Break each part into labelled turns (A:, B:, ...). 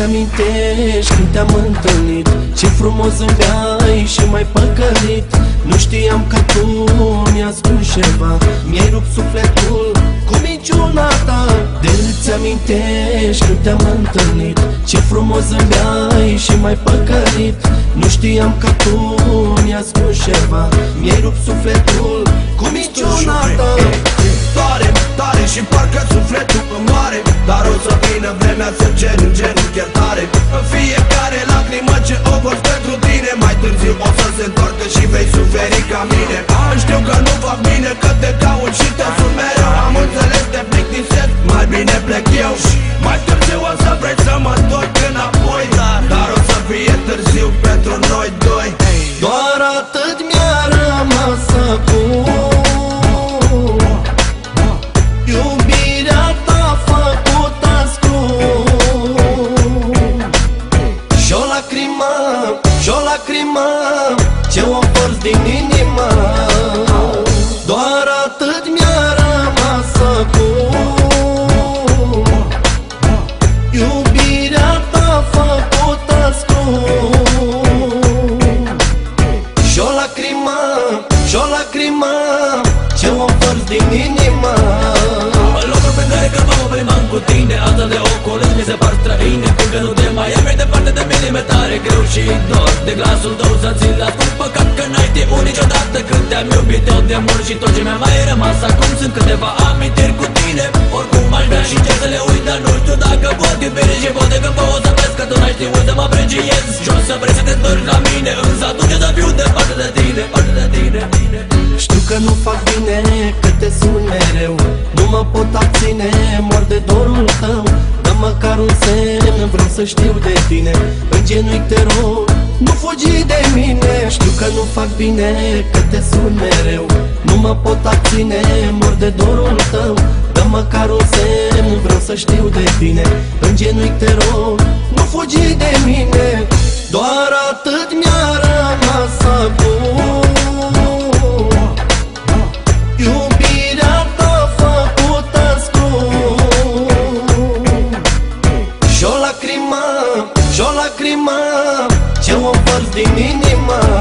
A: amintești când te-am întâlnit? Ce frumos zâmbeai și mai păcălit. Nu știam că tu mi-ascunzi ceva. Mi-ai rupt sufletul cu minciuna ta De îți amintești când te-am întâlnit? Ce frumos zâmbeai și mai păcălit. Nu știam că tu mi-ascunzi ceva. Mi-ai rupt sufletul cu minciuna ta
B: Doare, tare și parcă să vină vremea să cer în genunchi iertare În fiecare lacrimă ce o vor pentru tine Mai târziu o să se întoarcă și vei suferi ca mine. Am știu că nu fac bine, că te caut și te sun mereu. Am înțeles, te plictisesc, mai bine plec eu. Mai târziu o să vrei să mă întorc înapoi Dar o să fie târziu pentru noi doi.
A: Doar atât mi-a rămas acum
C: cu tine Asta de ocolezi mi se par străine Când nu te mai ai mai departe de mine Mi-e tare greu și dor. De glasul tău să ți-l ascult Păcat că n-ai timpul niciodată. Când te-am iubit tot de mult Și tot ce mi-a mai rămas acum Sunt câteva amintiri cu tine. Oricum aș vrea și ce să le uit Dar nu știu dacă pot. Iubire Și poate că pot să vezi Că tu n-ai știut să mă apreciez. Și o să vrei să te întorci la mine Însă atunci să fiu departe de tine Departe de tine, tine.
A: Știu că nu fac bine, că te sun mereu. Nu mă pot abține, mor de dorul tău. Dă măcar un semn, vreau să știu de tine. În genunchi te rog, nu fugi de mine. Știu că nu fac bine, că te sun mereu. Nu mă pot abține, mor de dorul tău. Dă măcar un semn, vreau să știu de tine. În genunchi te rog, nu fugi de mine. Doar atât și o lacrimă Ce o împărți din inimă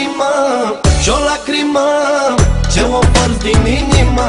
A: lacrimă, și o lacrimă Ce o împărți din inimă